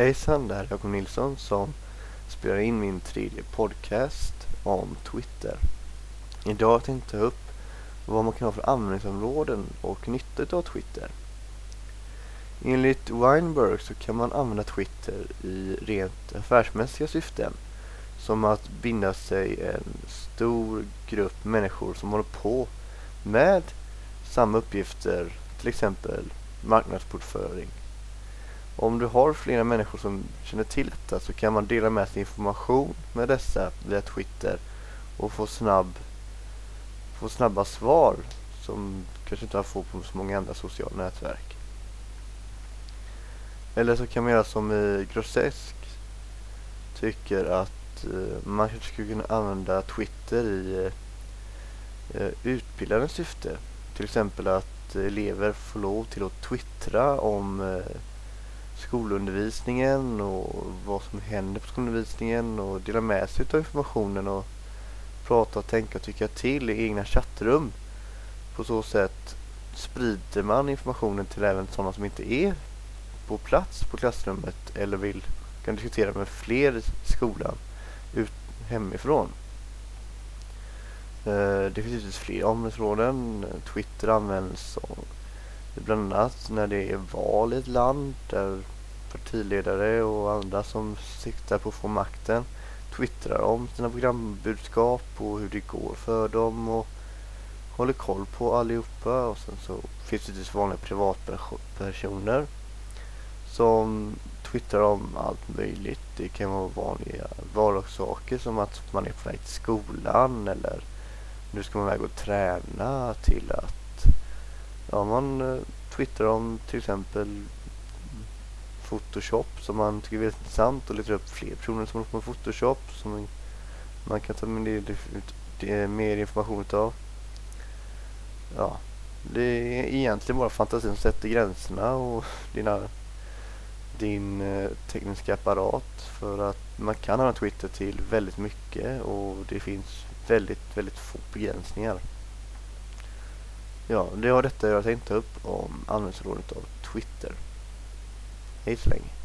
Hejsan, det här är Jakob Nilsson som spelar in min tredje podcast om Twitter. Idag tänkte jag ta upp vad man kan ha för användningsområden och nytta av Twitter. Enligt Weinberg så kan man använda Twitter i rent affärsmässiga syften. Som att binda sig en stor grupp människor som håller på med samma uppgifter, till exempel marknadsportföring om du har flera människor som känner till detta så kan man dela med sig information med dessa via Twitter och få, snabb, få snabba svar som kanske inte man får på så många andra sociala nätverk. Eller så kan man göra som i Grosesk tycker att eh, man kanske skulle kunna använda Twitter i eh, eh, utbildande syfte. Till exempel att elever får lov till att twittra om eh, skolundervisningen och vad som händer på skolundervisningen och dela med sig av informationen och prata tänka och tycka till i egna chattrum. På så sätt sprider man informationen till även sådana som inte är på plats på klassrummet eller vill kan diskutera med fler i skolan ut hemifrån. Eh, det finns givetvis fler områden. Twitter används bland annat när det är val i ett land där partiledare och andra som siktar på att få makten twittrar om sina programbudskap och hur det går för dem och håller koll på allihopa och sen så finns det just vanliga privatpersoner som twittrar om allt möjligt. Det kan vara vanliga vardagssaker som att man är på väg till skolan eller nu ska man väg och träna till att ja, man eh, twittrar om till exempel Photoshop som man tycker är väldigt intressant och letar upp fler personer som håller på med Photoshop som man kan ta med det, det, mer information utav. Ja, det är egentligen bara fantasin som sätter gränserna och dina, din eh, tekniska apparat för att man kan använda Twitter till väldigt mycket och det finns väldigt, väldigt få begränsningar. Ja, det var detta jag tänkte ta upp om användningsområdet av Twitter. É isso aí.